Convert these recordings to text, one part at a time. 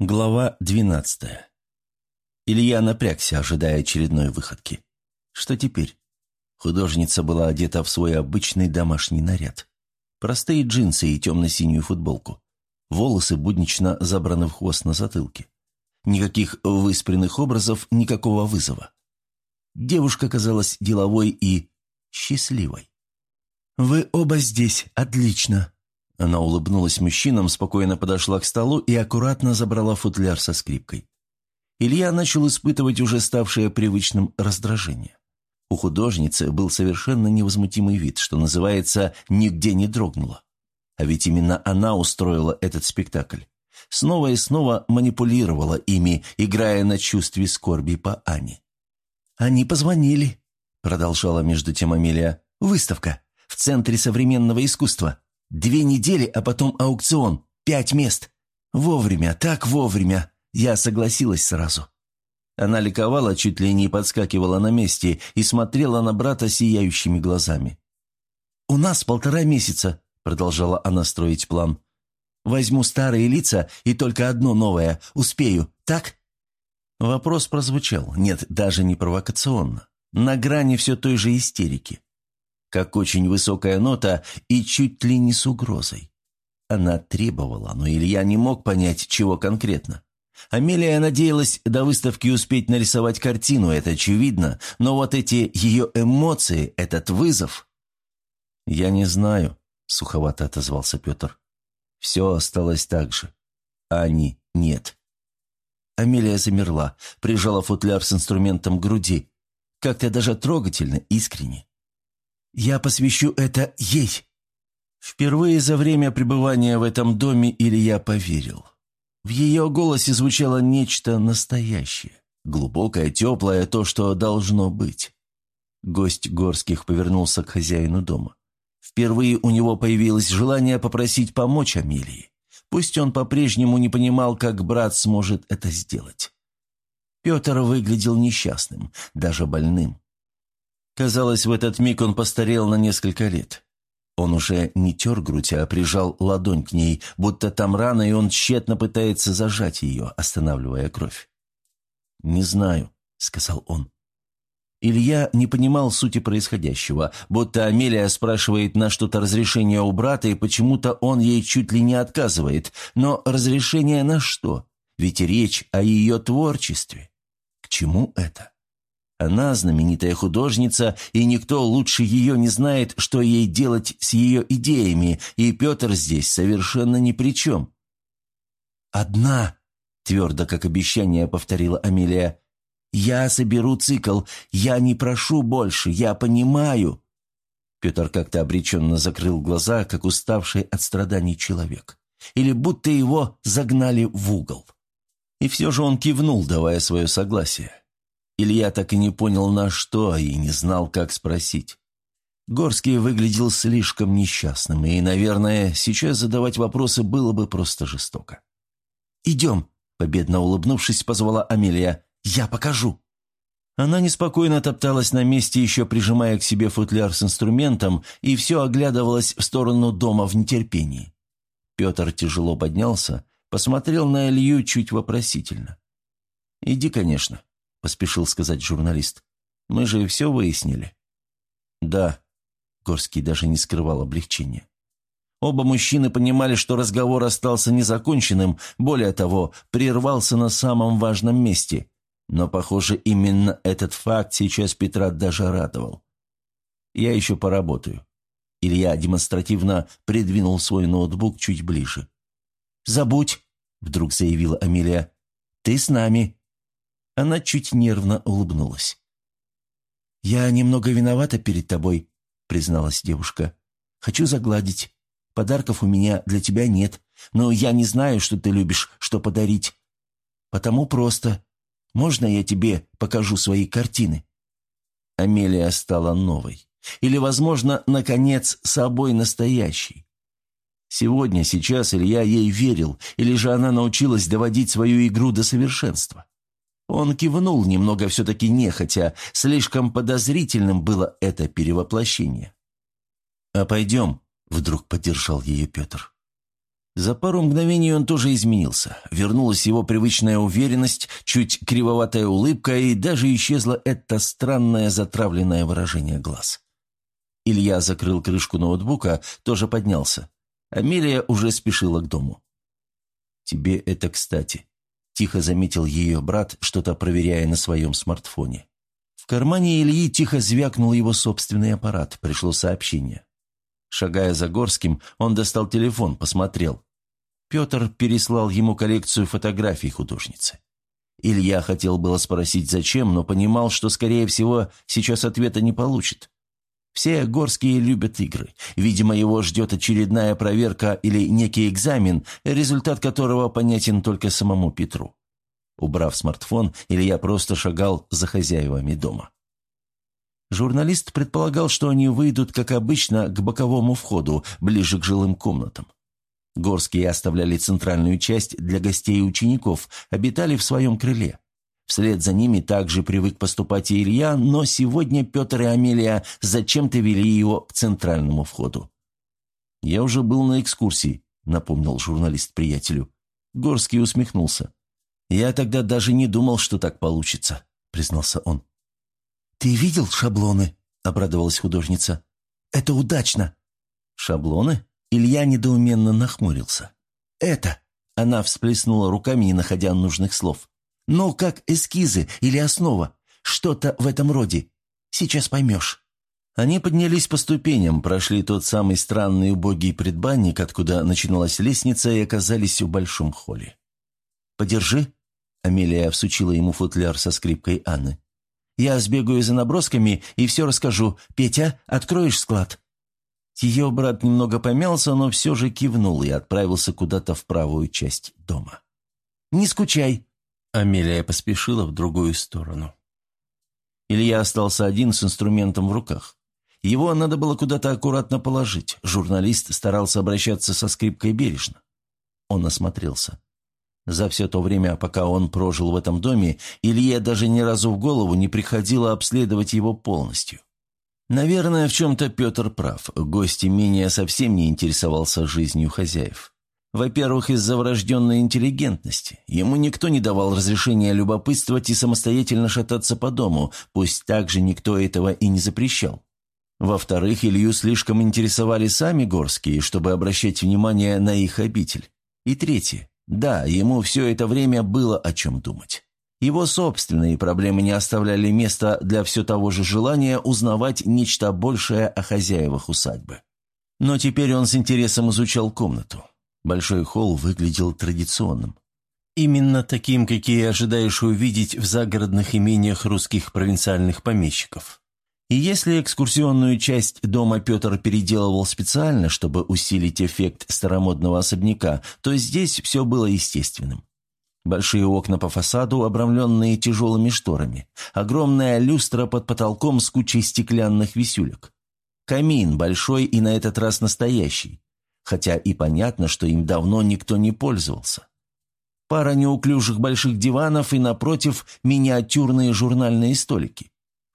Глава двенадцатая. Илья напрягся, ожидая очередной выходки. Что теперь? Художница была одета в свой обычный домашний наряд. Простые джинсы и темно-синюю футболку. Волосы буднично забраны в хвост на затылке. Никаких выспренных образов, никакого вызова. Девушка казалась деловой и счастливой. «Вы оба здесь, отлично!» Она улыбнулась мужчинам, спокойно подошла к столу и аккуратно забрала футляр со скрипкой. Илья начал испытывать уже ставшее привычным раздражение. У художницы был совершенно невозмутимый вид, что называется, нигде не дрогнула. А ведь именно она устроила этот спектакль. Снова и снова манипулировала ими, играя на чувстве скорби по Ане. «Они позвонили», — продолжала между тем Амелия. «Выставка в Центре современного искусства. Две недели, а потом аукцион. Пять мест. Вовремя, так вовремя. Я согласилась сразу». Она ликовала, чуть ли не подскакивала на месте и смотрела на брата сияющими глазами. «У нас полтора месяца», — продолжала она строить план. «Возьму старые лица и только одно новое. Успею, так?» Вопрос прозвучал, нет, даже не провокационно, на грани все той же истерики как очень высокая нота и чуть ли не с угрозой. Она требовала, но Илья не мог понять, чего конкретно. Амелия надеялась до выставки успеть нарисовать картину, это очевидно, но вот эти ее эмоции, этот вызов... «Я не знаю», — суховато отозвался Петр. «Все осталось так же. Ани нет». Амелия замерла, прижала футляр с инструментом к груди. Как-то даже трогательно, искренне. Я посвящу это ей». Впервые за время пребывания в этом доме Илья поверил. В ее голосе звучало нечто настоящее, глубокое, теплое, то, что должно быть. Гость Горских повернулся к хозяину дома. Впервые у него появилось желание попросить помочь Амелии. Пусть он по-прежнему не понимал, как брат сможет это сделать. Петр выглядел несчастным, даже больным. Казалось, в этот миг он постарел на несколько лет. Он уже не тер грудь, а прижал ладонь к ней, будто там рана, и он тщетно пытается зажать ее, останавливая кровь. «Не знаю», — сказал он. Илья не понимал сути происходящего, будто Амелия спрашивает на что-то разрешение у брата, и почему-то он ей чуть ли не отказывает. Но разрешение на что? Ведь речь о ее творчестве. К чему это? Она знаменитая художница, и никто лучше ее не знает, что ей делать с ее идеями, и Петр здесь совершенно ни при чем. «Одна», — твердо как обещание повторила Амелия, — «я соберу цикл, я не прошу больше, я понимаю». Петр как-то обреченно закрыл глаза, как уставший от страданий человек. Или будто его загнали в угол. И все же он кивнул, давая свое согласие. Илья так и не понял на что и не знал, как спросить. Горский выглядел слишком несчастным, и, наверное, сейчас задавать вопросы было бы просто жестоко. «Идем», — победно улыбнувшись, позвала Амелия. «Я покажу». Она неспокойно топталась на месте, еще прижимая к себе футляр с инструментом, и все оглядывалась в сторону дома в нетерпении. Петр тяжело поднялся, посмотрел на Илью чуть вопросительно. «Иди, конечно», поспешил сказать журналист. «Мы же все выяснили». «Да», — Горский даже не скрывал облегчения. Оба мужчины понимали, что разговор остался незаконченным, более того, прервался на самом важном месте. Но, похоже, именно этот факт сейчас Петра даже радовал. «Я еще поработаю». Илья демонстративно придвинул свой ноутбук чуть ближе. «Забудь», — вдруг заявила Амелия. «Ты с нами. Она чуть нервно улыбнулась. «Я немного виновата перед тобой», — призналась девушка. «Хочу загладить. Подарков у меня для тебя нет, но я не знаю, что ты любишь, что подарить. Потому просто. Можно я тебе покажу свои картины?» Амелия стала новой. Или, возможно, наконец, собой настоящей. Сегодня, сейчас Илья ей верил, или же она научилась доводить свою игру до совершенства. Он кивнул немного все-таки нехотя, слишком подозрительным было это перевоплощение. «А пойдем», — вдруг поддержал ее Петр. За пару мгновений он тоже изменился. Вернулась его привычная уверенность, чуть кривоватая улыбка, и даже исчезло это странное затравленное выражение глаз. Илья закрыл крышку ноутбука, тоже поднялся. Амелия уже спешила к дому. «Тебе это кстати», – тихо заметил ее брат, что-то проверяя на своем смартфоне. В кармане Ильи тихо звякнул его собственный аппарат, пришло сообщение. Шагая за Горским, он достал телефон, посмотрел. Петр переслал ему коллекцию фотографий художницы. Илья хотел было спросить, зачем, но понимал, что, скорее всего, сейчас ответа не получит. Все горские любят игры. Видимо, его ждет очередная проверка или некий экзамен, результат которого понятен только самому Петру. Убрав смартфон, Илья просто шагал за хозяевами дома. Журналист предполагал, что они выйдут, как обычно, к боковому входу, ближе к жилым комнатам. Горские оставляли центральную часть для гостей и учеников, обитали в своем крыле. Вслед за ними также привык поступать и Илья, но сегодня Петр и Амелия зачем-то вели его к центральному входу. «Я уже был на экскурсии», — напомнил журналист приятелю. Горский усмехнулся. «Я тогда даже не думал, что так получится», — признался он. «Ты видел шаблоны?» – обрадовалась художница. «Это удачно!» «Шаблоны?» Илья недоуменно нахмурился. «Это!» – она всплеснула руками, не находя нужных слов. «Ну, как эскизы или основа. Что-то в этом роде. Сейчас поймешь». Они поднялись по ступеням, прошли тот самый странный убогий предбанник, откуда начиналась лестница, и оказались в большом холле. «Подержи», — Амелия всучила ему футляр со скрипкой Анны. Я сбегаю за набросками и все расскажу. Петя, откроешь склад?» Ее брат немного помялся, но все же кивнул и отправился куда-то в правую часть дома. «Не скучай!» Амелия поспешила в другую сторону. Илья остался один с инструментом в руках. Его надо было куда-то аккуратно положить. Журналист старался обращаться со скрипкой бережно. Он осмотрелся. За все то время, пока он прожил в этом доме, Илье даже ни разу в голову не приходило обследовать его полностью. Наверное, в чем-то Петр прав. Гость имения совсем не интересовался жизнью хозяев. Во-первых, из-за врожденной интеллигентности. Ему никто не давал разрешения любопытствовать и самостоятельно шататься по дому, пусть также никто этого и не запрещал. Во-вторых, Илью слишком интересовали сами горские, чтобы обращать внимание на их обитель. И третье. Да, ему все это время было о чем думать. Его собственные проблемы не оставляли места для все того же желания узнавать нечто большее о хозяевах усадьбы. Но теперь он с интересом изучал комнату. Большой холл выглядел традиционным. Именно таким, какие ожидаешь увидеть в загородных имениях русских провинциальных помещиков. И если экскурсионную часть дома Петр переделывал специально, чтобы усилить эффект старомодного особняка, то здесь все было естественным. Большие окна по фасаду, обрамленные тяжелыми шторами. Огромная люстра под потолком с кучей стеклянных висюлек. Камин большой и на этот раз настоящий. Хотя и понятно, что им давно никто не пользовался. Пара неуклюжих больших диванов и, напротив, миниатюрные журнальные столики.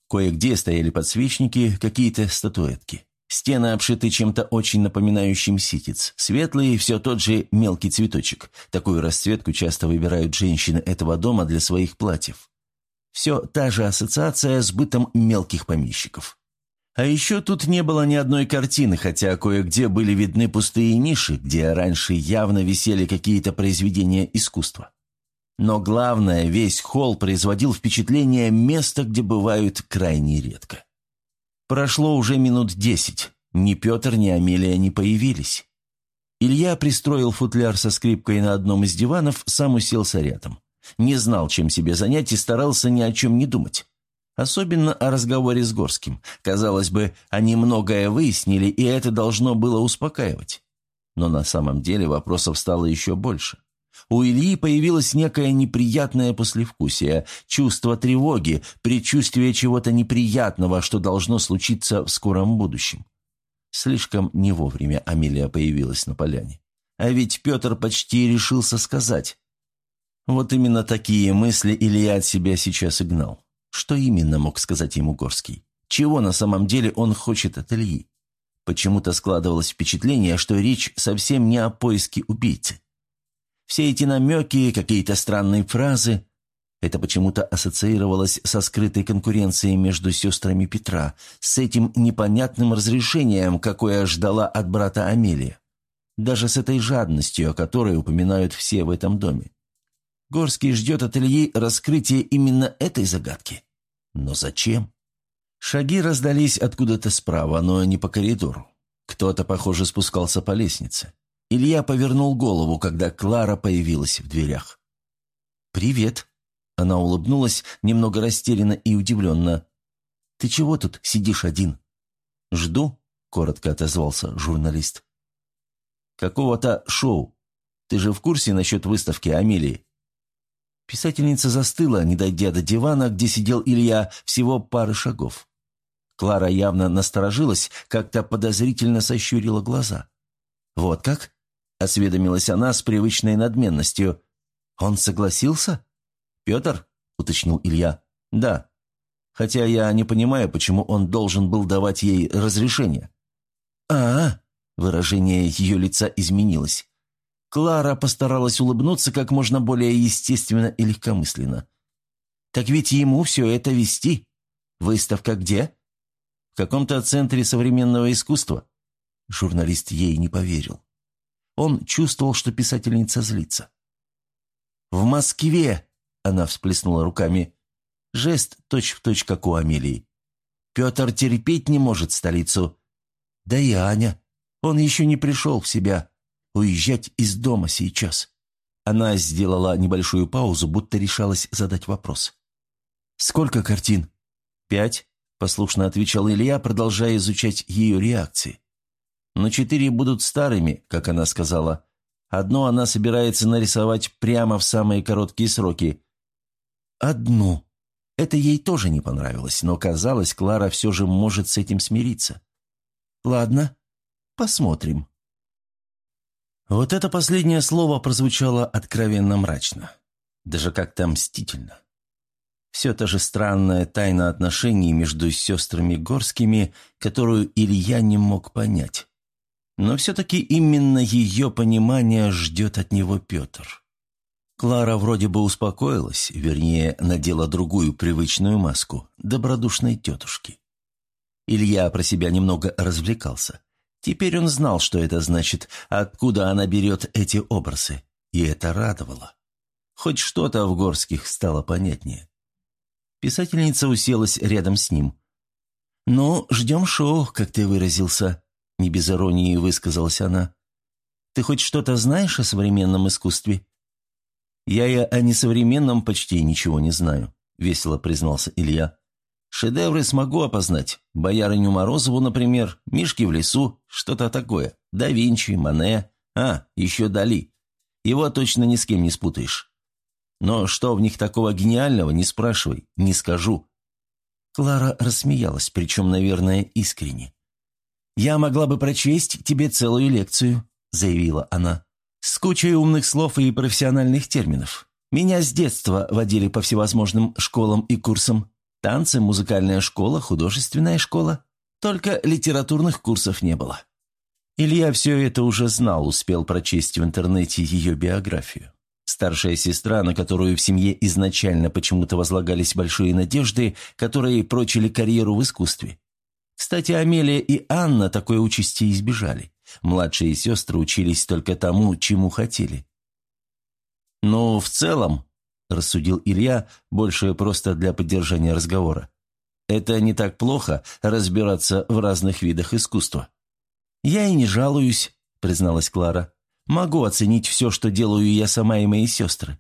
Кое-где стояли подсвечники, какие-то статуэтки. Стены обшиты чем-то очень напоминающим ситец. Светлый, все тот же мелкий цветочек. Такую расцветку часто выбирают женщины этого дома для своих платьев. Все та же ассоциация с бытом мелких помещиков. А еще тут не было ни одной картины, хотя кое-где были видны пустые ниши, где раньше явно висели какие-то произведения искусства. Но главное, весь холл производил впечатление места, где бывают крайне редко. Прошло уже минут десять. Ни Петр, ни Амелия не появились. Илья пристроил футляр со скрипкой на одном из диванов, сам уселся рядом. Не знал, чем себе занять и старался ни о чем не думать. Особенно о разговоре с Горским. Казалось бы, они многое выяснили, и это должно было успокаивать. Но на самом деле вопросов стало еще больше. У Ильи появилось некое неприятное послевкусие, чувство тревоги, предчувствие чего-то неприятного, что должно случиться в скором будущем. Слишком не вовремя Амелия появилась на поляне. А ведь Петр почти решился сказать. Вот именно такие мысли Илья от себя сейчас и гнал. Что именно мог сказать ему Горский? Чего на самом деле он хочет от Ильи? Почему-то складывалось впечатление, что речь совсем не о поиске убийцы. Все эти намеки, какие-то странные фразы – это почему-то ассоциировалось со скрытой конкуренцией между сестрами Петра, с этим непонятным разрешением, какое ждала от брата Амелия. Даже с этой жадностью, о которой упоминают все в этом доме. Горский ждет от Ильи раскрытия именно этой загадки. Но зачем? Шаги раздались откуда-то справа, но не по коридору. Кто-то, похоже, спускался по лестнице. Илья повернул голову, когда Клара появилась в дверях. «Привет!» Она улыбнулась, немного растерянно и удивленно. «Ты чего тут сидишь один?» «Жду», — коротко отозвался журналист. «Какого-то шоу. Ты же в курсе насчет выставки Амелии?» Писательница застыла, не дойдя до дивана, где сидел Илья, всего пары шагов. Клара явно насторожилась, как-то подозрительно сощурила глаза. «Вот как?» – осведомилась она с привычной надменностью. «Он согласился?» «Петр?» – уточнил Илья. «Да. Хотя я не понимаю, почему он должен был давать ей разрешение». «А-а!» – выражение ее лица изменилось. Клара постаралась улыбнуться как можно более естественно и легкомысленно. «Так ведь ему все это вести. Выставка где?» «В каком-то центре современного искусства». Журналист ей не поверил. Он чувствовал, что писательница злится. «В Москве!» – она всплеснула руками. Жест точь-в-точь, точь, как у Амелии. «Петр терпеть не может столицу. Да и Аня. Он еще не пришел в себя уезжать из дома сейчас?» Она сделала небольшую паузу, будто решалась задать вопрос. «Сколько картин?» «Пять», — послушно отвечал Илья, продолжая изучать ее реакции. «Но четыре будут старыми, как она сказала. Одно она собирается нарисовать прямо в самые короткие сроки. Одну. Это ей тоже не понравилось, но казалось, Клара все же может с этим смириться. Ладно, посмотрим. Вот это последнее слово прозвучало откровенно мрачно. Даже как-то мстительно. Все та же странная тайна отношений между сестрами Горскими, которую Илья не мог понять. Но все-таки именно ее понимание ждет от него Петр. Клара вроде бы успокоилась, вернее, надела другую привычную маску – добродушной тетушки. Илья про себя немного развлекался. Теперь он знал, что это значит, откуда она берет эти образы, и это радовало. Хоть что-то в Горских стало понятнее. Писательница уселась рядом с ним. «Ну, ждем шоу, как ты выразился», — не без иронии высказалась она. «Ты хоть что-то знаешь о современном искусстве?» «Я и о несовременном почти ничего не знаю», — весело признался Илья. Шедевры смогу опознать. Боярыню Морозову, например, Мишки в лесу, что-то такое. Да Винчи, Мане. А, еще Дали. Его точно ни с кем не спутаешь. Но что в них такого гениального, не спрашивай, не скажу». Клара рассмеялась, причем, наверное, искренне. «Я могла бы прочесть тебе целую лекцию», — заявила она, «с кучей умных слов и профессиональных терминов. Меня с детства водили по всевозможным школам и курсам. Танцы, музыкальная школа, художественная школа. Только литературных курсов не было. Илья все это уже знал, успел прочесть в интернете ее биографию. Старшая сестра, на которую в семье изначально почему-то возлагались большие надежды, которые прочили карьеру в искусстве. Кстати, Амелия и Анна такой участи избежали. Младшие сестры учились только тому, чему хотели. Но в целом, – рассудил Илья, больше просто для поддержания разговора. «Это не так плохо разбираться в разных видах искусства». «Я и не жалуюсь», – призналась Клара. «Могу оценить все, что делаю я сама и мои сестры.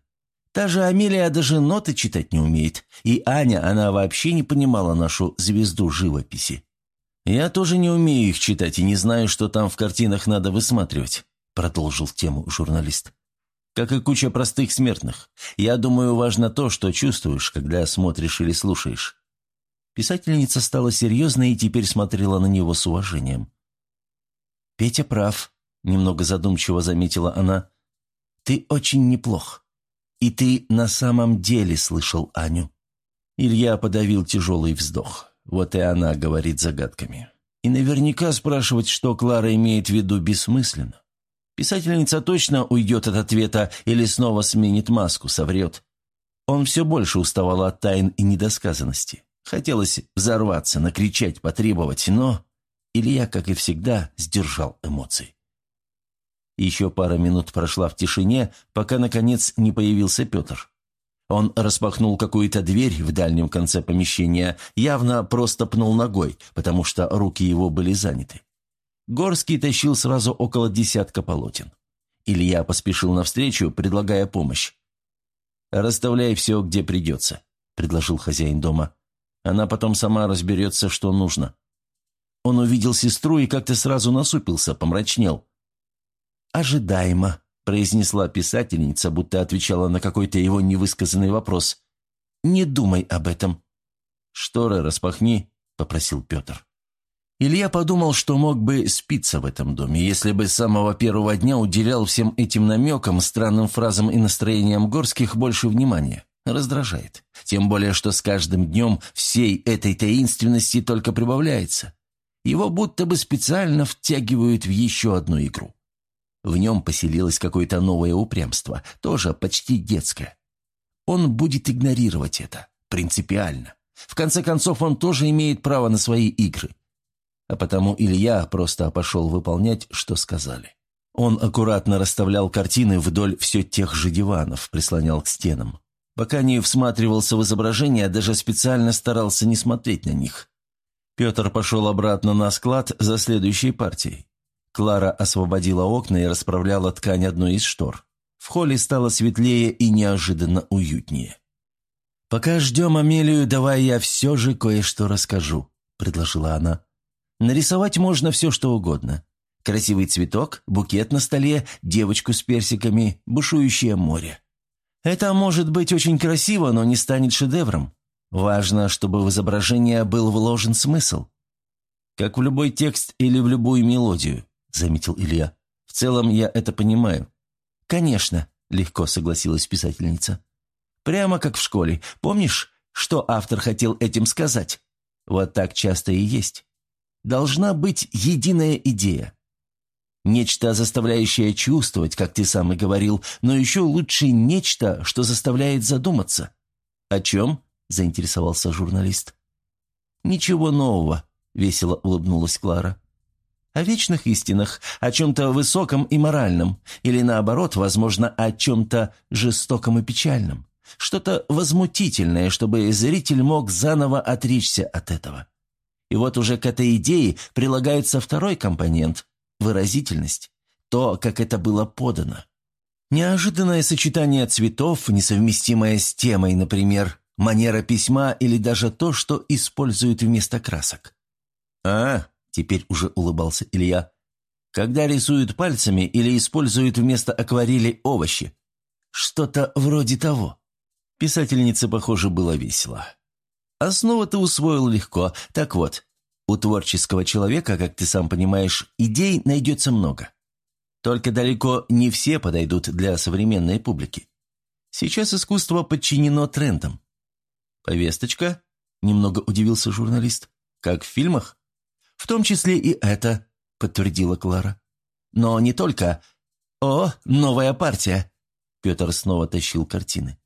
Та же Амелия даже ноты читать не умеет, и Аня, она вообще не понимала нашу звезду живописи». «Я тоже не умею их читать и не знаю, что там в картинах надо высматривать», – продолжил тему журналист как и куча простых смертных. Я думаю, важно то, что чувствуешь, когда смотришь или слушаешь». Писательница стала серьезной и теперь смотрела на него с уважением. «Петя прав», — немного задумчиво заметила она. «Ты очень неплох. И ты на самом деле слышал Аню». Илья подавил тяжелый вздох. Вот и она говорит загадками. И наверняка спрашивать, что Клара имеет в виду, бессмысленно. Писательница точно уйдет от ответа или снова сменит маску, соврет. Он все больше уставал от тайн и недосказанности. Хотелось взорваться, накричать, потребовать, но Илья, как и всегда, сдержал эмоции. Еще пара минут прошла в тишине, пока, наконец, не появился Петр. Он распахнул какую-то дверь в дальнем конце помещения, явно просто пнул ногой, потому что руки его были заняты. Горский тащил сразу около десятка полотен. Илья поспешил навстречу, предлагая помощь. «Расставляй все, где придется», — предложил хозяин дома. «Она потом сама разберется, что нужно». Он увидел сестру и как-то сразу насупился, помрачнел. «Ожидаемо», — произнесла писательница, будто отвечала на какой-то его невысказанный вопрос. «Не думай об этом». «Шторы распахни», — попросил Петр. Илья подумал, что мог бы спиться в этом доме, если бы с самого первого дня уделял всем этим намекам, странным фразам и настроениям Горских больше внимания. Раздражает. Тем более, что с каждым днем всей этой таинственности только прибавляется. Его будто бы специально втягивают в еще одну игру. В нем поселилось какое-то новое упрямство, тоже почти детское. Он будет игнорировать это, принципиально. В конце концов, он тоже имеет право на свои игры. А потому Илья просто пошел выполнять, что сказали. Он аккуратно расставлял картины вдоль все тех же диванов, прислонял к стенам. Пока не всматривался в изображения, даже специально старался не смотреть на них. Петр пошел обратно на склад за следующей партией. Клара освободила окна и расправляла ткань одной из штор. В холле стало светлее и неожиданно уютнее. «Пока ждем Амелию, давай я все же кое-что расскажу», — предложила она. Нарисовать можно все, что угодно. Красивый цветок, букет на столе, девочку с персиками, бушующее море. Это может быть очень красиво, но не станет шедевром. Важно, чтобы в изображение был вложен смысл. Как в любой текст или в любую мелодию, заметил Илья. В целом я это понимаю. Конечно, легко согласилась писательница. Прямо как в школе. Помнишь, что автор хотел этим сказать? Вот так часто и есть должна быть единая идея. Нечто, заставляющее чувствовать, как ты сам и говорил, но еще лучше нечто, что заставляет задуматься. «О чем?» – заинтересовался журналист. «Ничего нового», – весело улыбнулась Клара. «О вечных истинах, о чем-то высоком и моральном, или наоборот, возможно, о чем-то жестоком и печальном. Что-то возмутительное, чтобы зритель мог заново отречься от этого. И вот уже к этой идее прилагается второй компонент – выразительность. То, как это было подано. Неожиданное сочетание цветов, несовместимое с темой, например, манера письма или даже то, что используют вместо красок. «А, — теперь уже улыбался Илья, — когда рисуют пальцами или используют вместо акварели овощи. Что-то вроде того». Писательнице, похоже, было весело. Основу ты усвоил легко. Так вот, у творческого человека, как ты сам понимаешь, идей найдется много. Только далеко не все подойдут для современной публики. Сейчас искусство подчинено трендам. «Повесточка?» – немного удивился журналист. «Как в фильмах?» «В том числе и это», – подтвердила Клара. «Но не только. О, новая партия!» Петр снова тащил картины.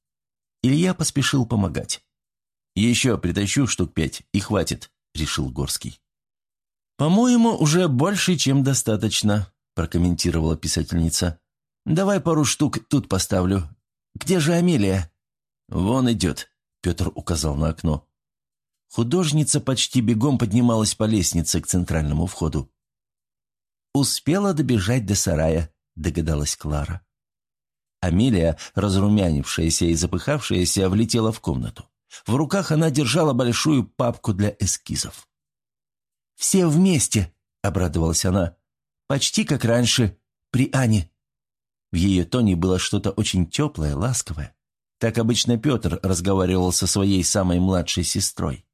Илья поспешил помогать. «Еще притащу штук пять, и хватит», — решил Горский. «По-моему, уже больше, чем достаточно», — прокомментировала писательница. «Давай пару штук тут поставлю. Где же Амелия?» «Вон идет», — Петр указал на окно. Художница почти бегом поднималась по лестнице к центральному входу. «Успела добежать до сарая», — догадалась Клара. Амелия, разрумянившаяся и запыхавшаяся, влетела в комнату. В руках она держала большую папку для эскизов. «Все вместе», — обрадовалась она. «Почти как раньше, при Ане». В ее тоне было что-то очень теплое, ласковое. Так обычно Петр разговаривал со своей самой младшей сестрой.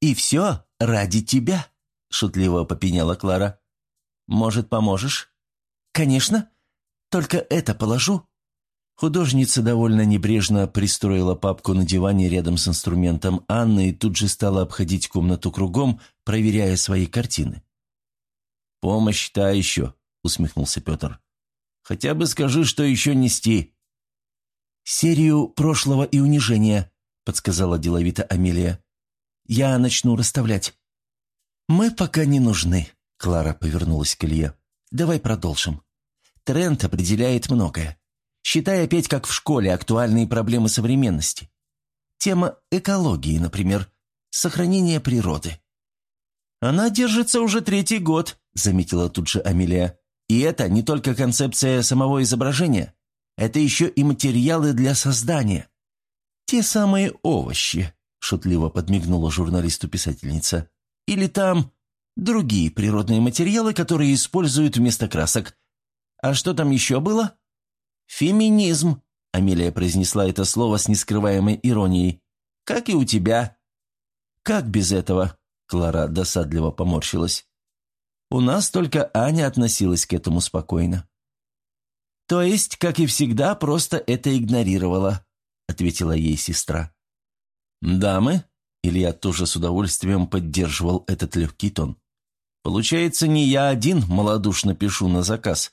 «И все ради тебя», — шутливо попеняла Клара. «Может, поможешь?» «Конечно. Только это положу». Художница довольно небрежно пристроила папку на диване рядом с инструментом Анны и тут же стала обходить комнату кругом, проверяя свои картины. «Помощь та еще», — усмехнулся Петр. «Хотя бы скажи, что еще нести». «Серию прошлого и унижения», — подсказала деловито Амелия. «Я начну расставлять». «Мы пока не нужны», — Клара повернулась к Илье. «Давай продолжим. Тренд определяет многое. Считай опять как в школе актуальные проблемы современности. Тема экологии, например, сохранение природы. «Она держится уже третий год», — заметила тут же Амелия. «И это не только концепция самого изображения. Это еще и материалы для создания». «Те самые овощи», — шутливо подмигнула журналисту писательница. «Или там другие природные материалы, которые используют вместо красок. А что там еще было?» «Феминизм», — Амелия произнесла это слово с нескрываемой иронией. «Как и у тебя». «Как без этого?» — Клара досадливо поморщилась. «У нас только Аня относилась к этому спокойно». «То есть, как и всегда, просто это игнорировала», — ответила ей сестра. «Дамы?» — Илья тоже с удовольствием поддерживал этот легкий тон. «Получается, не я один малодушно пишу на заказ».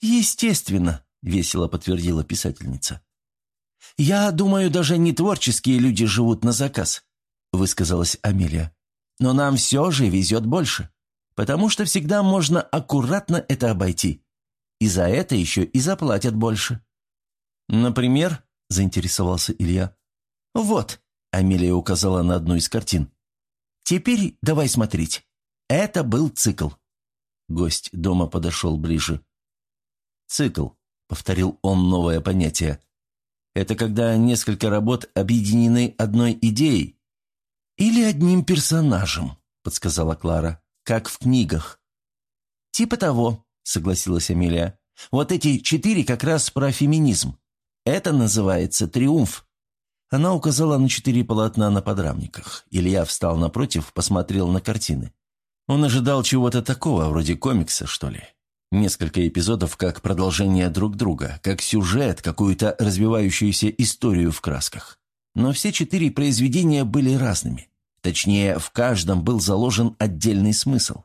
«Естественно», — весело подтвердила писательница. «Я думаю, даже не творческие люди живут на заказ», — высказалась Амелия. «Но нам все же везет больше, потому что всегда можно аккуратно это обойти. И за это еще и заплатят больше». «Например?» — заинтересовался Илья. «Вот», — Амелия указала на одну из картин. «Теперь давай смотреть. Это был цикл». Гость дома подошел ближе. «Цикл», — повторил он новое понятие. «Это когда несколько работ объединены одной идеей». «Или одним персонажем», — подсказала Клара, — «как в книгах». «Типа того», — согласилась Амелия. «Вот эти четыре как раз про феминизм. Это называется триумф». Она указала на четыре полотна на подрамниках. Илья встал напротив, посмотрел на картины. Он ожидал чего-то такого, вроде комикса, что ли. Несколько эпизодов как продолжение друг друга, как сюжет, какую-то развивающуюся историю в красках. Но все четыре произведения были разными. Точнее, в каждом был заложен отдельный смысл.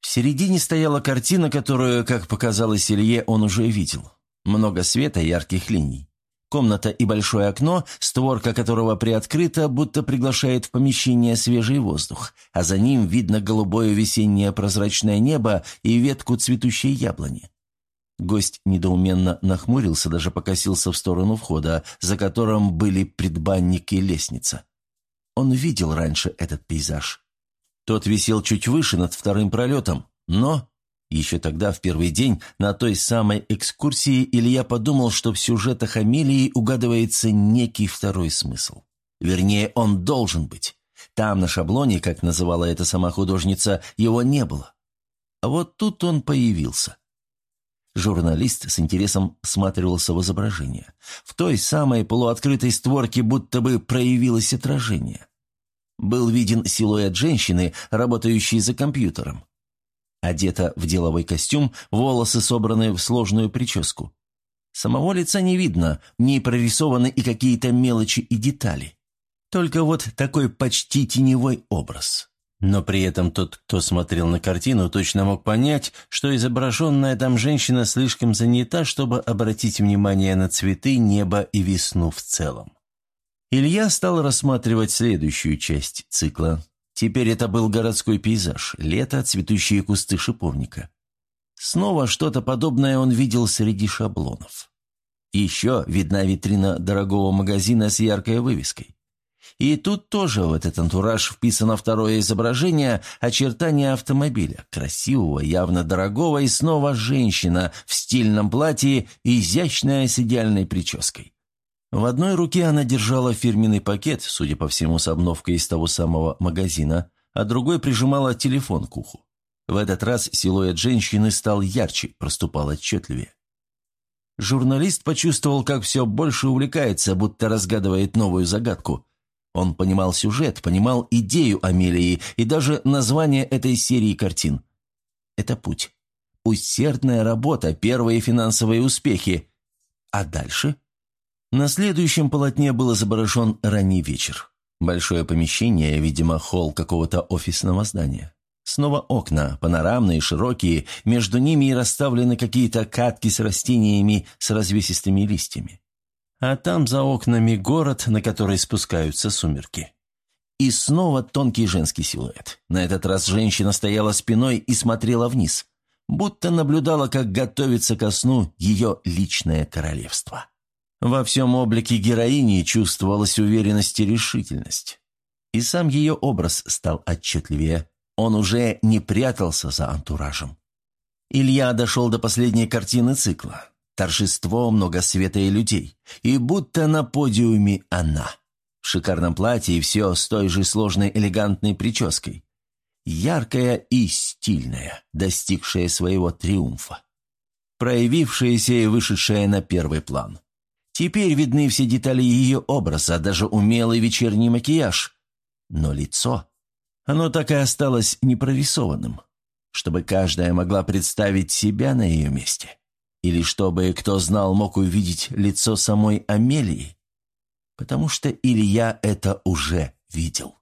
В середине стояла картина, которую, как показалось Илье, он уже видел. Много света, ярких линий. Комната и большое окно, створка которого приоткрыта, будто приглашает в помещение свежий воздух, а за ним видно голубое весеннее прозрачное небо и ветку цветущей яблони. Гость недоуменно нахмурился, даже покосился в сторону входа, за которым были предбанник и лестница. Он видел раньше этот пейзаж. Тот висел чуть выше над вторым пролетом, но еще тогда, в первый день, на той самой экскурсии, Илья подумал, что в сюжетах Амелии угадывается некий второй смысл. Вернее, он должен быть. Там, на шаблоне, как называла это сама художница, его не было. А вот тут он появился. Журналист с интересом всматривался в изображение. В той самой полуоткрытой створке будто бы проявилось отражение. Был виден силуэт женщины, работающей за компьютером. Одета в деловой костюм, волосы собраны в сложную прическу. Самого лица не видно, не прорисованы и какие-то мелочи и детали. Только вот такой почти теневой образ. Но при этом тот, кто смотрел на картину, точно мог понять, что изображенная там женщина слишком занята, чтобы обратить внимание на цветы, небо и весну в целом. Илья стал рассматривать следующую часть цикла. Теперь это был городской пейзаж, лето, цветущие кусты шиповника. Снова что-то подобное он видел среди шаблонов. Еще видна витрина дорогого магазина с яркой вывеской. И тут тоже в этот антураж вписано второе изображение очертания автомобиля, красивого, явно дорогого, и снова женщина в стильном платье, изящная с идеальной прической. В одной руке она держала фирменный пакет, судя по всему, с обновкой из того самого магазина, а другой прижимала телефон к уху. В этот раз силуэт женщины стал ярче, проступал отчетливее. Журналист почувствовал, как все больше увлекается, будто разгадывает новую загадку. Он понимал сюжет, понимал идею Амелии и даже название этой серии картин. Это путь. Усердная работа, первые финансовые успехи. А дальше? На следующем полотне был изображен ранний вечер. Большое помещение, видимо, холл какого-то офисного здания. Снова окна, панорамные, широкие, между ними расставлены какие-то катки с растениями с развесистыми листьями. А там за окнами город, на который спускаются сумерки. И снова тонкий женский силуэт. На этот раз женщина стояла спиной и смотрела вниз, будто наблюдала, как готовится ко сну ее личное королевство. Во всем облике героини чувствовалась уверенность и решительность. И сам ее образ стал отчетливее. Он уже не прятался за антуражем. Илья дошел до последней картины цикла. Торжество, много света и людей. И будто на подиуме она. В шикарном платье и все с той же сложной элегантной прической. Яркая и стильная, достигшая своего триумфа. Проявившаяся и вышедшая на первый план. Теперь видны все детали ее образа, даже умелый вечерний макияж. Но лицо... Оно так и осталось непрорисованным, чтобы каждая могла представить себя на ее месте. Или чтобы, кто знал, мог увидеть лицо самой Амелии. Потому что Илья это уже видел.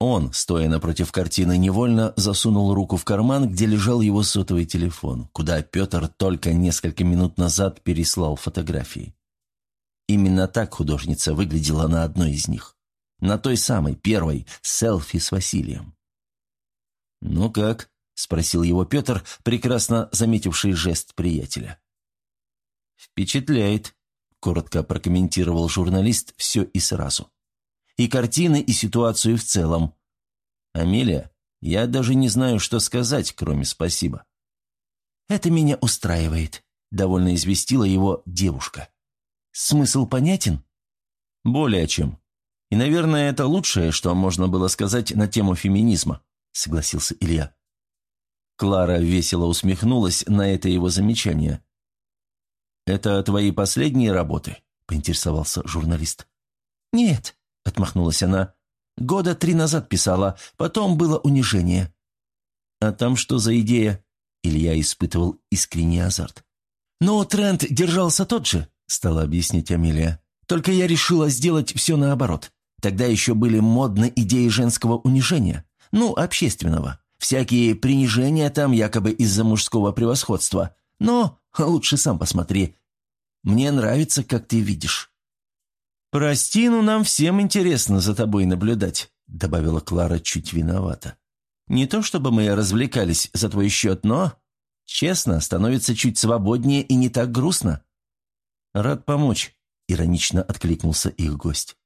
Он, стоя напротив картины, невольно засунул руку в карман, где лежал его сотовый телефон, куда Петр только несколько минут назад переслал фотографии. Именно так художница выглядела на одной из них. На той самой, первой, селфи с Василием. «Ну как?» — спросил его Петр, прекрасно заметивший жест приятеля. «Впечатляет», — коротко прокомментировал журналист все и сразу. «И картины, и ситуацию в целом. Амелия, я даже не знаю, что сказать, кроме спасибо». «Это меня устраивает», — довольно известила его девушка. «Смысл понятен?» «Более чем», и, наверное, это лучшее, что можно было сказать на тему феминизма», — согласился Илья. Клара весело усмехнулась на это его замечание. «Это твои последние работы?» — поинтересовался журналист. «Нет», — отмахнулась она. «Года три назад писала, потом было унижение». «А там что за идея?» Илья испытывал искренний азарт. «Но тренд держался тот же», — стала объяснять Амелия. «Только я решила сделать все наоборот. Тогда еще были модны идеи женского унижения. Ну, общественного. Всякие принижения там якобы из-за мужского превосходства. Но лучше сам посмотри. Мне нравится, как ты видишь». «Прости, но нам всем интересно за тобой наблюдать», — добавила Клара чуть виновата. «Не то чтобы мы развлекались за твой счет, но, честно, становится чуть свободнее и не так грустно». «Рад помочь», — иронично откликнулся их гость.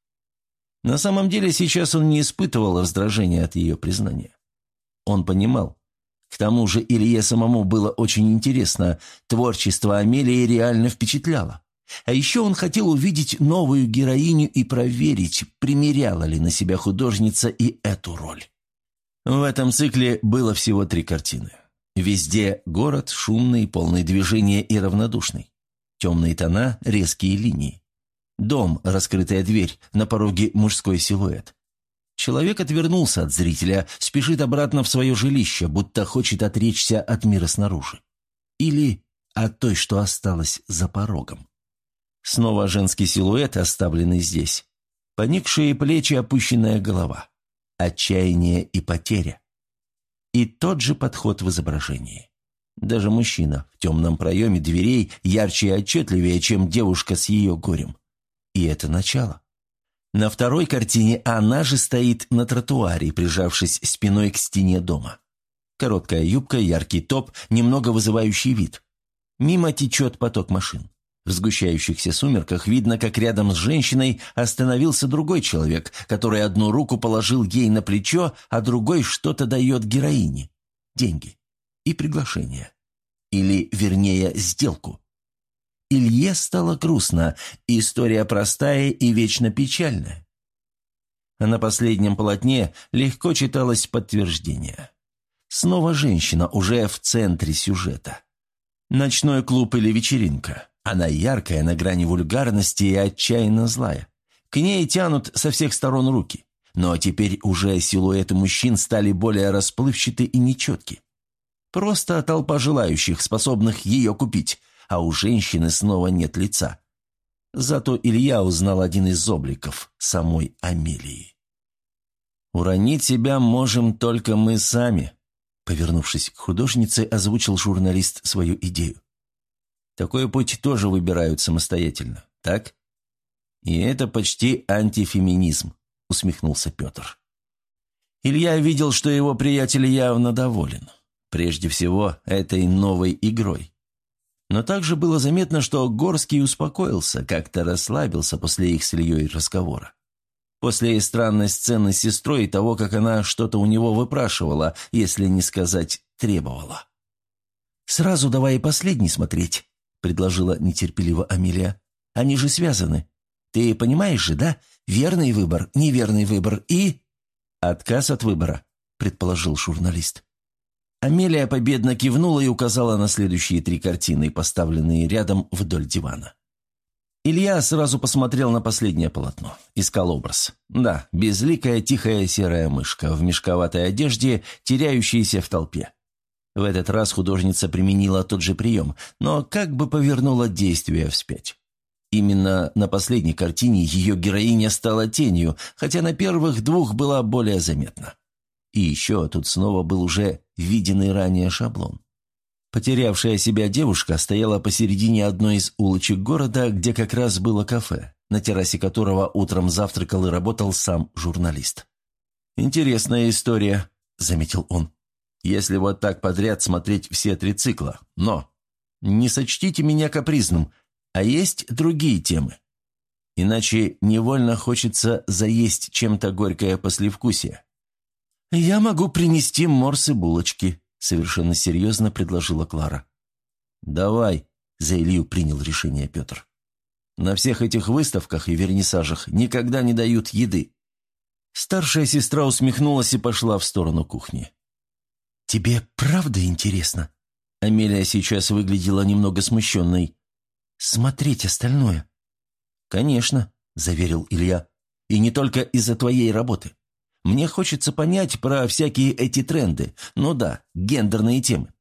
На самом деле сейчас он не испытывал раздражения от ее признания. Он понимал. К тому же Илье самому было очень интересно, творчество Амелии реально впечатляло. А еще он хотел увидеть новую героиню и проверить, примеряла ли на себя художница и эту роль. В этом цикле было всего три картины. Везде город, шумный, полный движения и равнодушный. Темные тона, резкие линии. Дом, раскрытая дверь, на пороге мужской силуэт. Человек отвернулся от зрителя, спешит обратно в свое жилище, будто хочет отречься от мира снаружи. Или от той, что осталось за порогом. Снова женский силуэт, оставленный здесь. Поникшие плечи, опущенная голова. Отчаяние и потеря. И тот же подход в изображении. Даже мужчина в темном проеме дверей ярче и отчетливее, чем девушка с ее горем. И это начало. На второй картине она же стоит на тротуаре, прижавшись спиной к стене дома. Короткая юбка, яркий топ, немного вызывающий вид. Мимо течет поток машин. В сгущающихся сумерках видно, как рядом с женщиной остановился другой человек, который одну руку положил ей на плечо, а другой что-то дает героине. Деньги. И приглашение. Или, вернее, сделку. Илье стало грустно, история простая и вечно печальная. На последнем полотне легко читалось подтверждение. Снова женщина, уже в центре сюжета. Ночной клуб или вечеринка. Она яркая, на грани вульгарности и отчаянно злая. К ней тянут со всех сторон руки. Но теперь уже силуэты мужчин стали более расплывчаты и нечетки. Просто толпа желающих, способных ее купить, а у женщины снова нет лица. Зато Илья узнал один из обликов самой Амелии. «Уронить себя можем только мы сами», Повернувшись к художнице, озвучил журналист свою идею. Такой путь тоже выбирают самостоятельно, так? И это почти антифеминизм, усмехнулся Петр. Илья видел, что его приятель явно доволен. Прежде всего, этой новой игрой. Но также было заметно, что Горский успокоился, как-то расслабился после их с Ильей разговора. После странной сцены с сестрой и того, как она что-то у него выпрашивала, если не сказать требовала. «Сразу давай и последний смотреть», — предложила нетерпеливо Амелия. «Они же связаны. Ты понимаешь же, да? Верный выбор, неверный выбор и...» «Отказ от выбора», — предположил журналист. Амелия победно кивнула и указала на следующие три картины, поставленные рядом вдоль дивана. Илья сразу посмотрел на последнее полотно. Искал образ. Да, безликая тихая серая мышка в мешковатой одежде, теряющаяся в толпе. В этот раз художница применила тот же прием, но как бы повернула действие вспять. Именно на последней картине ее героиня стала тенью, хотя на первых двух была более заметна. И еще тут снова был уже виденный ранее шаблон. Потерявшая себя девушка стояла посередине одной из улочек города, где как раз было кафе, на террасе которого утром завтракал и работал сам журналист. «Интересная история», — заметил он. «Если вот так подряд смотреть все три цикла. Но не сочтите меня капризным, а есть другие темы. Иначе невольно хочется заесть чем-то горькое послевкусие. «Я могу принести морсы булочки», — совершенно серьезно предложила Клара. «Давай», — за Илью принял решение Петр. «На всех этих выставках и вернисажах никогда не дают еды». Старшая сестра усмехнулась и пошла в сторону кухни. «Тебе правда интересно?» Амелия сейчас выглядела немного смущенной. «Смотреть остальное». «Конечно», — заверил Илья. «И не только из-за твоей работы. Мне хочется понять про всякие эти тренды. Ну да, гендерные темы.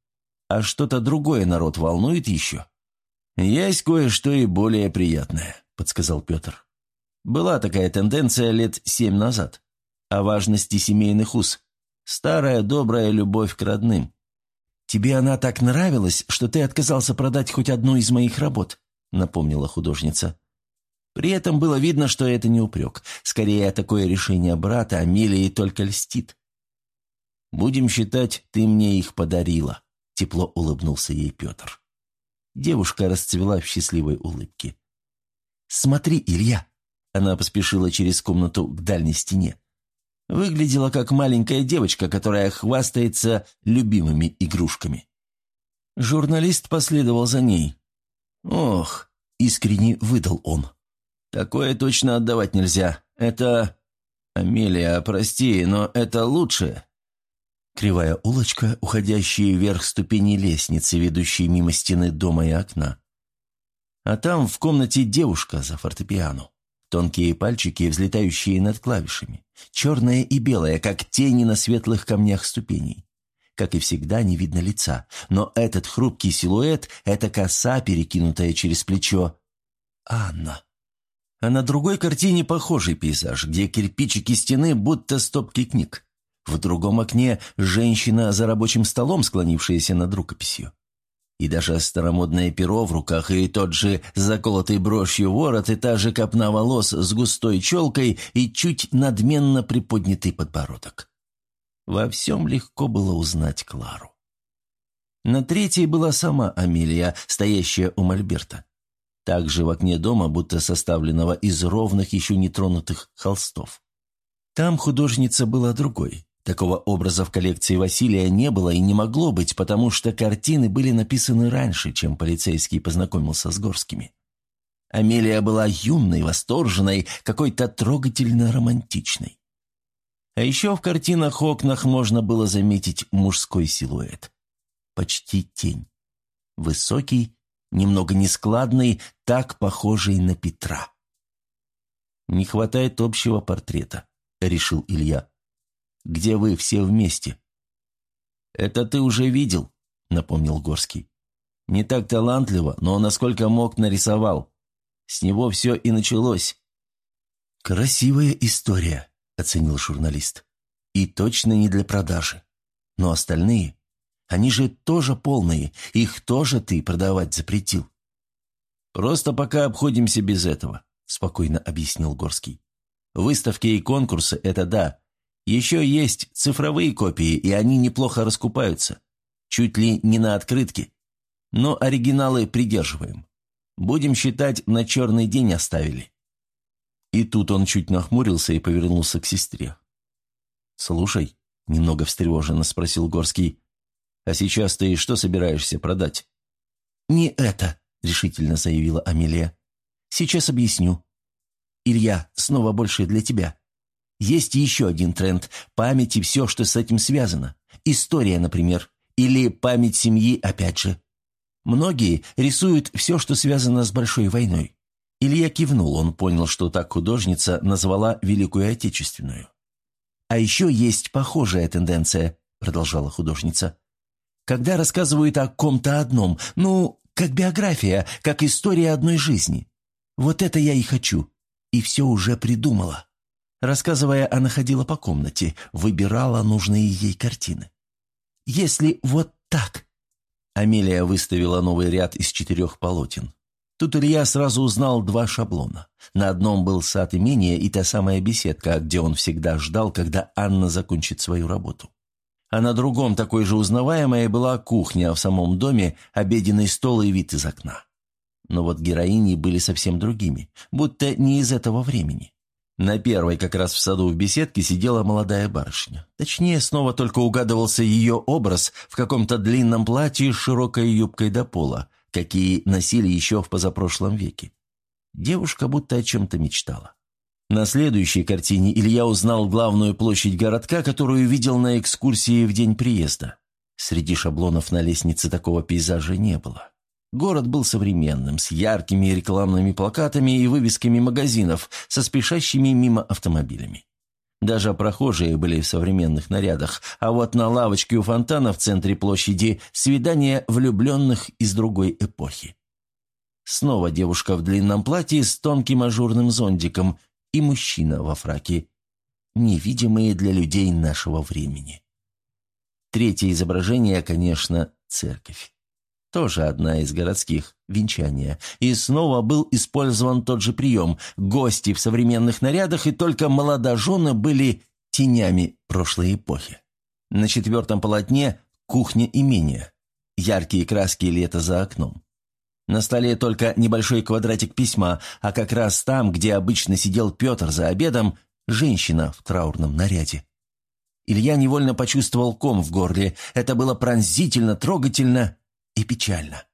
А что-то другое народ волнует еще?» «Есть кое-что и более приятное», — подсказал Петр. «Была такая тенденция лет семь назад. О важности семейных уз. Старая добрая любовь к родным. Тебе она так нравилась, что ты отказался продать хоть одну из моих работ», — напомнила художница. При этом было видно, что это не упрек. Скорее, такое решение брата Амелии только льстит. «Будем считать, ты мне их подарила», — тепло улыбнулся ей Петр. Девушка расцвела в счастливой улыбке. «Смотри, Илья!» Она поспешила через комнату к дальней стене. Выглядела как маленькая девочка, которая хвастается любимыми игрушками. Журналист последовал за ней. «Ох!» — искренне выдал он. Такое точно отдавать нельзя. Это... Амелия, прости, но это лучше. Кривая улочка, уходящая вверх ступени лестницы, ведущей мимо стены дома и окна. А там в комнате девушка за фортепиано. Тонкие пальчики, взлетающие над клавишами. Черная и белая, как тени на светлых камнях ступеней. Как и всегда, не видно лица. Но этот хрупкий силуэт, эта коса, перекинутая через плечо. Анна. А на другой картине похожий пейзаж, где кирпичики стены будто стопки книг. В другом окне женщина за рабочим столом, склонившаяся над рукописью. И даже старомодное перо в руках, и тот же заколотый брошью ворот, и та же копна волос с густой челкой, и чуть надменно приподнятый подбородок. Во всем легко было узнать Клару. На третьей была сама Амелия, стоящая у Мольберта также в окне дома, будто составленного из ровных, еще нетронутых холстов. Там художница была другой. Такого образа в коллекции Василия не было и не могло быть, потому что картины были написаны раньше, чем полицейский познакомился с Горскими. Амелия была юной, восторженной, какой-то трогательно романтичной. А еще в картинах окнах можно было заметить мужской силуэт. Почти тень. Высокий, немного нескладный, так похожий на Петра. «Не хватает общего портрета», — решил Илья. «Где вы все вместе?» «Это ты уже видел», — напомнил Горский. «Не так талантливо, но насколько мог нарисовал. С него все и началось». «Красивая история», — оценил журналист. «И точно не для продажи. Но остальные Они же тоже полные, их тоже ты продавать запретил». «Просто пока обходимся без этого», – спокойно объяснил Горский. «Выставки и конкурсы – это да. Еще есть цифровые копии, и они неплохо раскупаются. Чуть ли не на открытке. Но оригиналы придерживаем. Будем считать, на черный день оставили». И тут он чуть нахмурился и повернулся к сестре. «Слушай», — немного встревоженно спросил Горский, «а сейчас ты что собираешься продать?» «Не это», — решительно заявила Амелия. «Сейчас объясню. Илья, снова больше для тебя. Есть еще один тренд – память и все, что с этим связано. История, например. Или память семьи, опять же. Многие рисуют все, что связано с Большой войной. Илья кивнул, он понял, что так художница назвала Великую Отечественную. «А еще есть похожая тенденция», – продолжала художница. «Когда рассказывают о ком-то одном, ну, как биография, как история одной жизни. Вот это я и хочу. И все уже придумала». Рассказывая, она ходила по комнате, выбирала нужные ей картины. «Если вот так...» Амелия выставила новый ряд из четырех полотен. Тут Илья сразу узнал два шаблона. На одном был сад имения и та самая беседка, где он всегда ждал, когда Анна закончит свою работу. А на другом такой же узнаваемой была кухня в самом доме, обеденный стол и вид из окна. Но вот героини были совсем другими, будто не из этого времени. На первой, как раз в саду в беседке, сидела молодая барышня. Точнее, снова только угадывался ее образ в каком-то длинном платье с широкой юбкой до пола, какие носили еще в позапрошлом веке. Девушка будто о чем-то мечтала. На следующей картине Илья узнал главную площадь городка, которую видел на экскурсии в день приезда. Среди шаблонов на лестнице такого пейзажа не было. Город был современным, с яркими рекламными плакатами и вывесками магазинов, со спешащими мимо автомобилями. Даже прохожие были в современных нарядах, а вот на лавочке у фонтана в центре площади свидание влюбленных из другой эпохи. Снова девушка в длинном платье с тонким ажурным зонтиком и мужчина во фраке, невидимые для людей нашего времени. Третье изображение, конечно, церковь. Тоже одна из городских, венчания. И снова был использован тот же прием. Гости в современных нарядах и только молодожены были тенями прошлой эпохи. На четвертом полотне кухня имения. Яркие краски лета за окном. На столе только небольшой квадратик письма, а как раз там, где обычно сидел Петр за обедом, женщина в траурном наряде. Илья невольно почувствовал ком в горле. Это было пронзительно, трогательно и печально.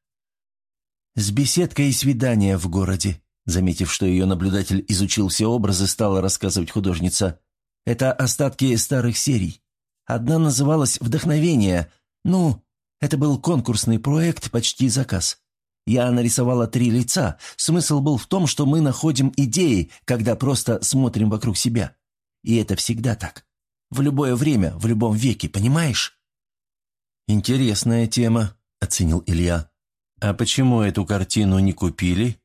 С беседкой и свидания в городе, заметив, что ее наблюдатель изучил все образы, стала рассказывать художница. Это остатки старых серий. Одна называлась «Вдохновение». Ну, это был конкурсный проект, почти заказ. Я нарисовала три лица. Смысл был в том, что мы находим идеи, когда просто смотрим вокруг себя. И это всегда так. В любое время, в любом веке, понимаешь? Интересная тема, оценил Илья. «А почему эту картину не купили?»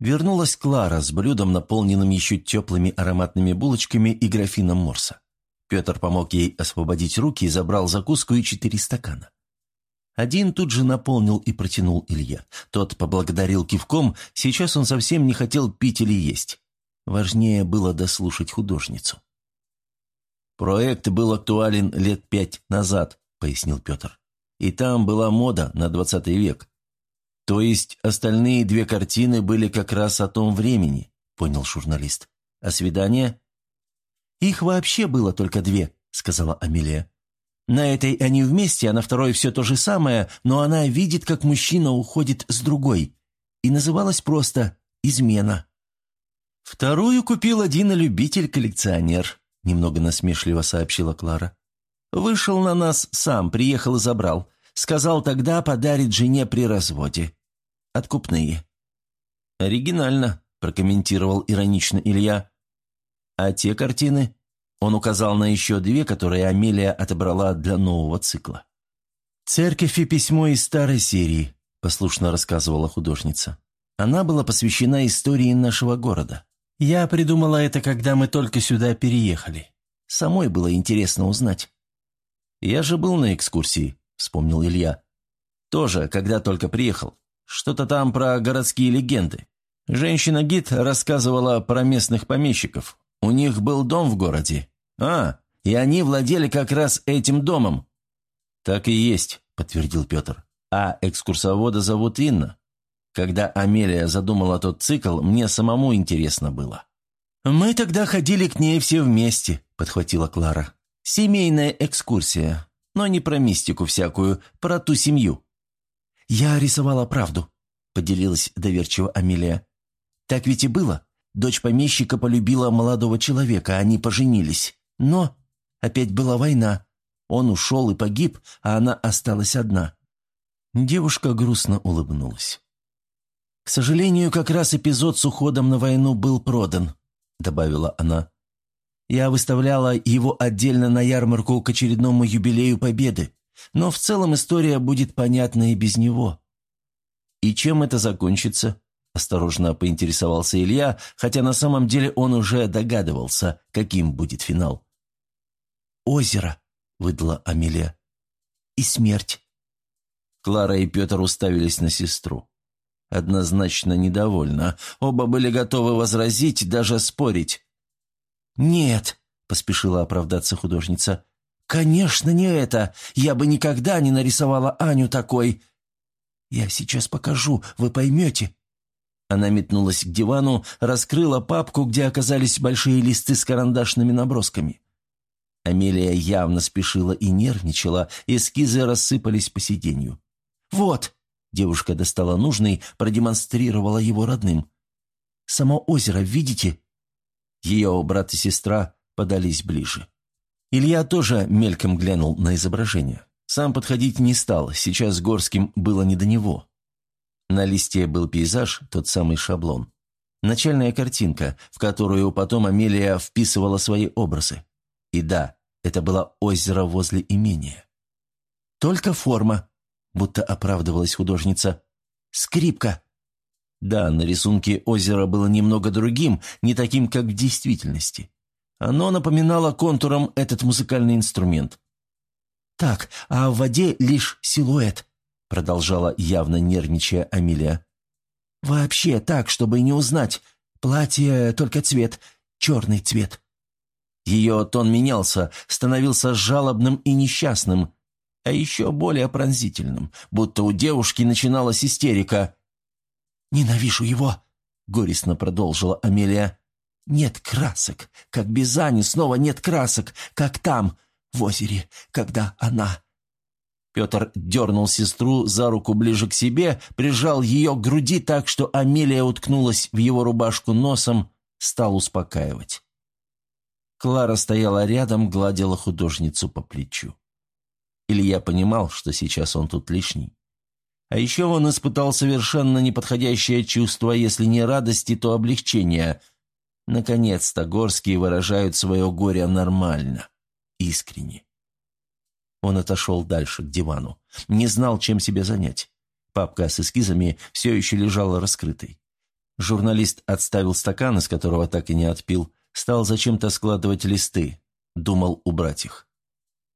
Вернулась Клара с блюдом, наполненным еще теплыми ароматными булочками и графином морса. Петр помог ей освободить руки и забрал закуску и четыре стакана. Один тут же наполнил и протянул Илья. Тот поблагодарил кивком, сейчас он совсем не хотел пить или есть. Важнее было дослушать художницу. «Проект был актуален лет пять назад», — пояснил Петр. И там была мода на двадцатый век. То есть остальные две картины были как раз о том времени, понял журналист. А свидания? Их вообще было только две, сказала Амелия. На этой они вместе, а на второй все то же самое, но она видит, как мужчина уходит с другой. И называлась просто «Измена». «Вторую купил один любитель-коллекционер», — немного насмешливо сообщила Клара. Вышел на нас сам, приехал и забрал. Сказал тогда подарит жене при разводе. Откупные». «Оригинально», – прокомментировал иронично Илья. «А те картины?» Он указал на еще две, которые Амелия отобрала для нового цикла. «Церковь и письмо из старой серии», – послушно рассказывала художница. «Она была посвящена истории нашего города. Я придумала это, когда мы только сюда переехали. Самой было интересно узнать. «Я же был на экскурсии», — вспомнил Илья. «Тоже, когда только приехал. Что-то там про городские легенды. Женщина-гид рассказывала про местных помещиков. У них был дом в городе. А, и они владели как раз этим домом». «Так и есть», — подтвердил Петр. «А экскурсовода зовут Инна. Когда Амелия задумала тот цикл, мне самому интересно было». «Мы тогда ходили к ней все вместе», — подхватила Клара. «Семейная экскурсия. Но не про мистику всякую, про ту семью». «Я рисовала правду», — поделилась доверчиво Амелия. «Так ведь и было. Дочь помещика полюбила молодого человека, они поженились. Но опять была война. Он ушел и погиб, а она осталась одна». Девушка грустно улыбнулась. «К сожалению, как раз эпизод с уходом на войну был продан», — добавила она. «Я выставляла его отдельно на ярмарку к очередному юбилею Победы, но в целом история будет понятна и без него». «И чем это закончится?» – осторожно поинтересовался Илья, хотя на самом деле он уже догадывался, каким будет финал. «Озеро», – выдала Амелия. «И смерть». Клара и Петр уставились на сестру однозначно недовольна. Оба были готовы возразить, даже спорить. «Нет», — поспешила оправдаться художница, — «конечно не это. Я бы никогда не нарисовала Аню такой». «Я сейчас покажу, вы поймете». Она метнулась к дивану, раскрыла папку, где оказались большие листы с карандашными набросками. Амелия явно спешила и нервничала, эскизы рассыпались по сиденью. «Вот», Девушка достала нужный, продемонстрировала его родным. «Само озеро, видите?» Ее брат и сестра подались ближе. Илья тоже мельком глянул на изображение. Сам подходить не стал, сейчас Горским было не до него. На листе был пейзаж, тот самый шаблон. Начальная картинка, в которую потом Амелия вписывала свои образы. И да, это было озеро возле имения. «Только форма», будто оправдывалась художница. «Скрипка!» Да, на рисунке озеро было немного другим, не таким, как в действительности. Оно напоминало контуром этот музыкальный инструмент. «Так, а в воде лишь силуэт», — продолжала явно нервничая Амилия. «Вообще так, чтобы не узнать. Платье только цвет, черный цвет». Ее тон менялся, становился жалобным и несчастным, а еще более пронзительным, будто у девушки начиналась истерика. «Ненавижу его», — горестно продолжила Амелия. «Нет красок, как без Ани снова нет красок, как там, в озере, когда она...» Петр дернул сестру за руку ближе к себе, прижал ее к груди так, что Амелия уткнулась в его рубашку носом, стал успокаивать. Клара стояла рядом, гладила художницу по плечу. Илья понимал, что сейчас он тут лишний. А еще он испытал совершенно неподходящее чувство, если не радости, то облегчения. Наконец-то Горские выражают свое горе нормально, искренне. Он отошел дальше, к дивану. Не знал, чем себя занять. Папка с эскизами все еще лежала раскрытой. Журналист отставил стакан, из которого так и не отпил, стал зачем-то складывать листы. Думал убрать их.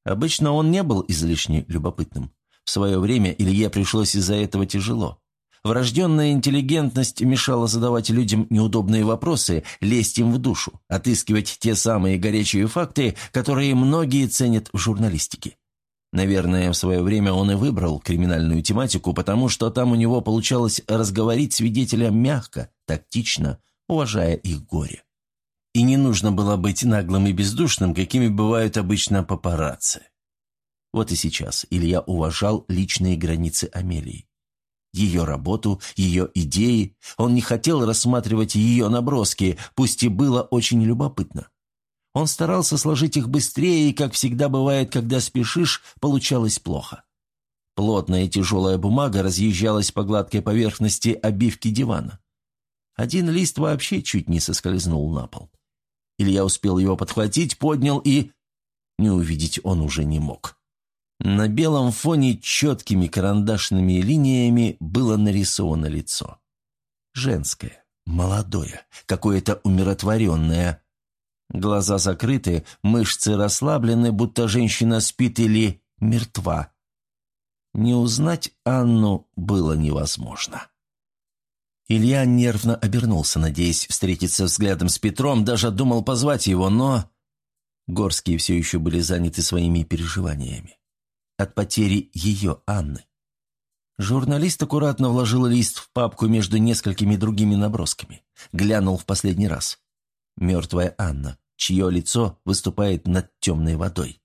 Обычно он не был излишне любопытным. В свое время Илье пришлось из-за этого тяжело. Врожденная интеллигентность мешала задавать людям неудобные вопросы, лезть им в душу, отыскивать те самые горячие факты, которые многие ценят в журналистике. Наверное, в свое время он и выбрал криминальную тематику, потому что там у него получалось разговорить свидетеля мягко, тактично, уважая их горе. И не нужно было быть наглым и бездушным, какими бывают обычно папарацци. Вот и сейчас Илья уважал личные границы Амелии. Ее работу, ее идеи. Он не хотел рассматривать ее наброски, пусть и было очень любопытно. Он старался сложить их быстрее, и, как всегда бывает, когда спешишь, получалось плохо. Плотная и тяжелая бумага разъезжалась по гладкой поверхности обивки дивана. Один лист вообще чуть не соскользнул на пол. Илья успел его подхватить, поднял и... Не увидеть он уже не мог. На белом фоне четкими карандашными линиями было нарисовано лицо. Женское, молодое, какое-то умиротворенное. Глаза закрыты, мышцы расслаблены, будто женщина спит или мертва. Не узнать Анну было невозможно. Илья нервно обернулся, надеясь встретиться взглядом с Петром, даже думал позвать его, но... Горские все еще были заняты своими переживаниями. От потери ее, Анны. Журналист аккуратно вложил лист в папку между несколькими другими набросками. Глянул в последний раз. Мертвая Анна, чье лицо выступает над темной водой.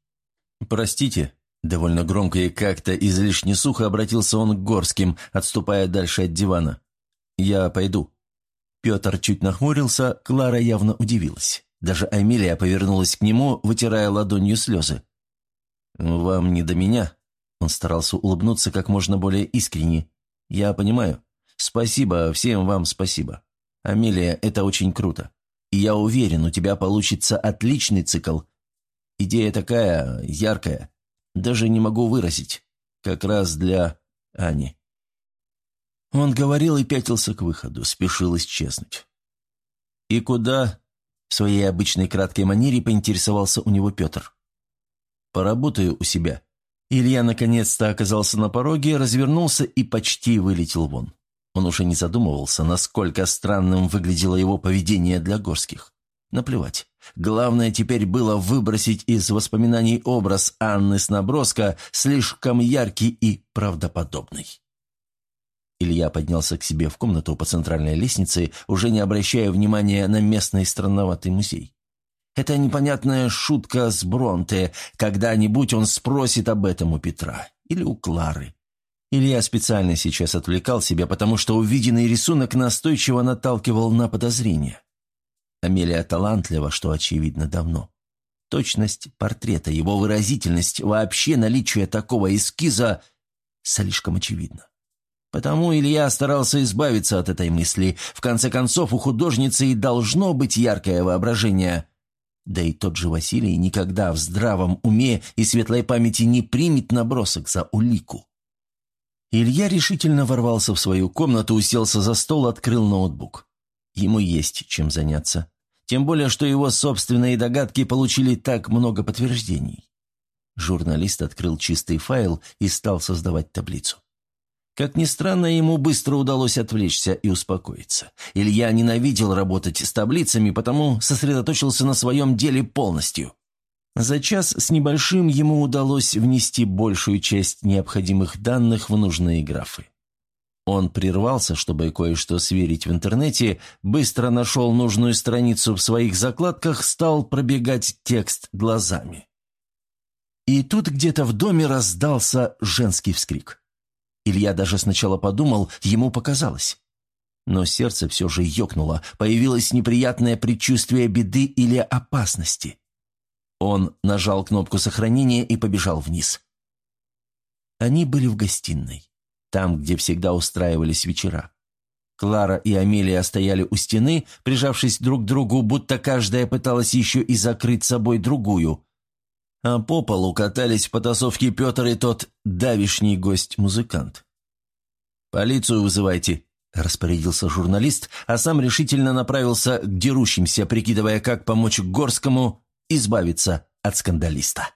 «Простите», — довольно громко и как-то излишне сухо обратился он к Горским, отступая дальше от дивана. «Я пойду». Петр чуть нахмурился, Клара явно удивилась. Даже Амелия повернулась к нему, вытирая ладонью слезы. «Вам не до меня?» Он старался улыбнуться как можно более искренне. «Я понимаю. Спасибо, всем вам спасибо. Амелия, это очень круто. И я уверен, у тебя получится отличный цикл. Идея такая яркая. Даже не могу выразить. Как раз для Ани». Он говорил и пятился к выходу, спешил исчезнуть. «И куда?» В своей обычной краткой манере поинтересовался у него Петр. «Поработаю у себя». Илья наконец-то оказался на пороге, развернулся и почти вылетел вон. Он уже не задумывался, насколько странным выглядело его поведение для горских. Наплевать. Главное теперь было выбросить из воспоминаний образ Анны с наброска, слишком яркий и правдоподобный. Илья поднялся к себе в комнату по центральной лестнице, уже не обращая внимания на местный странноватый музей. Это непонятная шутка с Бронте. Когда-нибудь он спросит об этом у Петра или у Клары. Илья специально сейчас отвлекал себя, потому что увиденный рисунок настойчиво наталкивал на подозрение. Амелия талантлива, что очевидно давно. Точность портрета, его выразительность, вообще наличие такого эскиза слишком очевидно. Потому Илья старался избавиться от этой мысли. В конце концов, у художницы и должно быть яркое воображение – да и тот же Василий никогда в здравом уме и светлой памяти не примет набросок за улику. Илья решительно ворвался в свою комнату, уселся за стол, открыл ноутбук. Ему есть чем заняться. Тем более, что его собственные догадки получили так много подтверждений. Журналист открыл чистый файл и стал создавать таблицу. Как ни странно, ему быстро удалось отвлечься и успокоиться. Илья ненавидел работать с таблицами, потому сосредоточился на своем деле полностью. За час с небольшим ему удалось внести большую часть необходимых данных в нужные графы. Он прервался, чтобы кое-что сверить в интернете, быстро нашел нужную страницу в своих закладках, стал пробегать текст глазами. И тут где-то в доме раздался женский вскрик. Илья даже сначала подумал, ему показалось. Но сердце все же ёкнуло, появилось неприятное предчувствие беды или опасности. Он нажал кнопку сохранения и побежал вниз. Они были в гостиной, там, где всегда устраивались вечера. Клара и Амелия стояли у стены, прижавшись друг к другу, будто каждая пыталась еще и закрыть собой другую а по полу катались в потасовке Петр и тот давишний гость-музыкант. «Полицию вызывайте», – распорядился журналист, а сам решительно направился к дерущимся, прикидывая, как помочь Горскому избавиться от скандалиста.